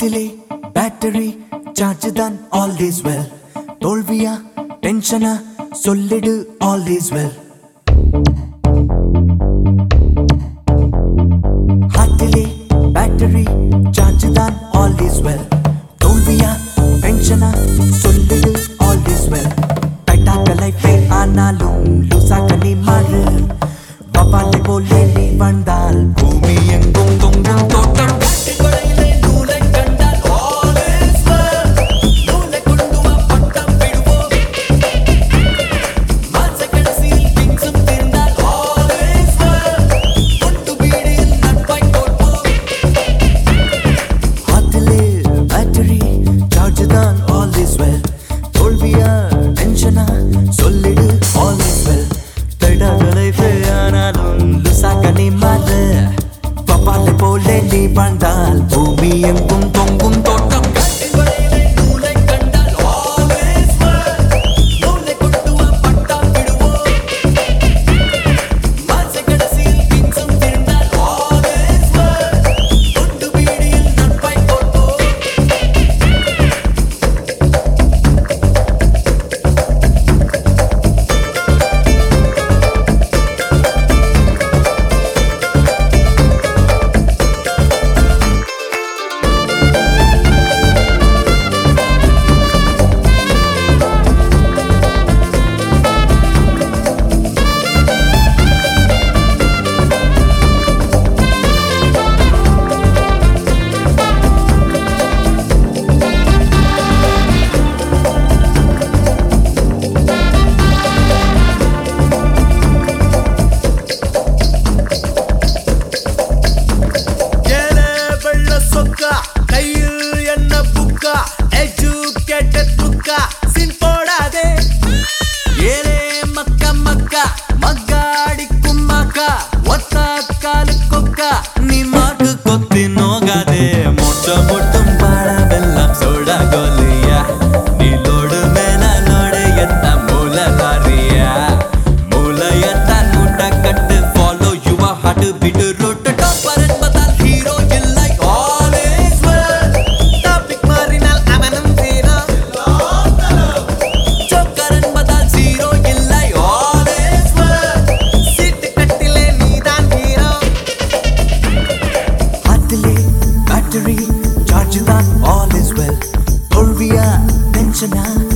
ஹார்ட்டிலே battery charge தான் all is well தோல்வியா டென்ஷனா சொல்லிடு ஆல் இஸ் வெல் ஹார்ட்டிலே பேட்டரி சார்ஜ் தான் ஆல் இஸ் வெல் டென்ஷனா சொல்லிடு ஆல் இஸ் வெல் டைட்டாக்கலை ஆனாலும் லுசாக்க நீ மாறு பப்பாலை போலே நீ வந்தால் பூமி எங்கும் டென்ஷனா சொல்லிடு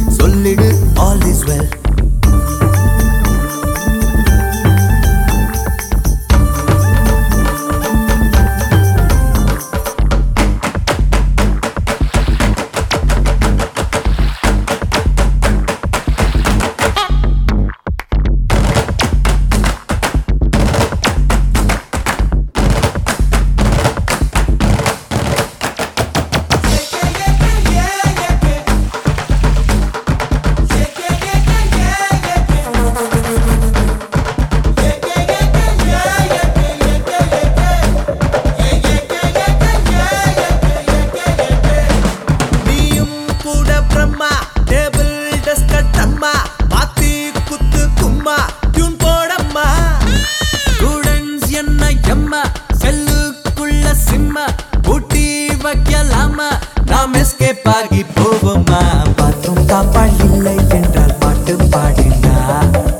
நாம் போவோமா? பாத்ரூம் தாப்பாள் இல்லை என்றால் பாட்டு பாடினா.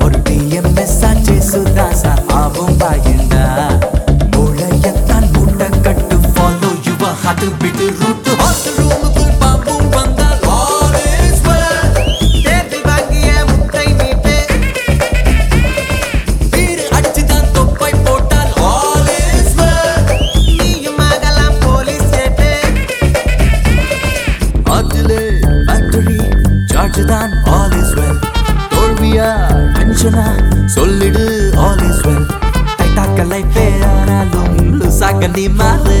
ஒரு டிஎம்எஸ் ஆச்சு சுதாசா ஆவும் பாயிண்டா மூளையத்தான் மூட்டை கட்டு follow your heart beat route hostel ரூமுக்குள் is well தோல்வியா டென்ஷனா? சொல்லிடு ஆல் இஸ் வெல் டைட்டாக்க லைஃபே ஆனாலும் லூசாக்க நீ மாறு.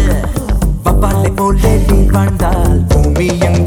பப்பாலை போலே நீ வாழ்ந்தால் பூமி எங்க